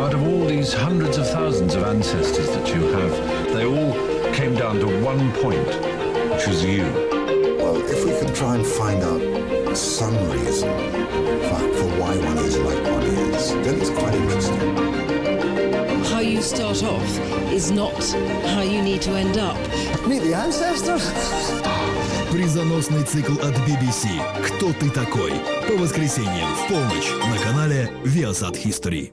Out of all these hundreds of thousands of ancestors that you have, they all came down to one point, which was you. Well, if we can try and find out some reason for, for why one is like one is, then it's quite interesting. How you start off is not how you need to end up. Meet the ancestors. Призоносный цикл от BBC «Кто ты такой?» По воскресеньям в полночь на канале Viasat History.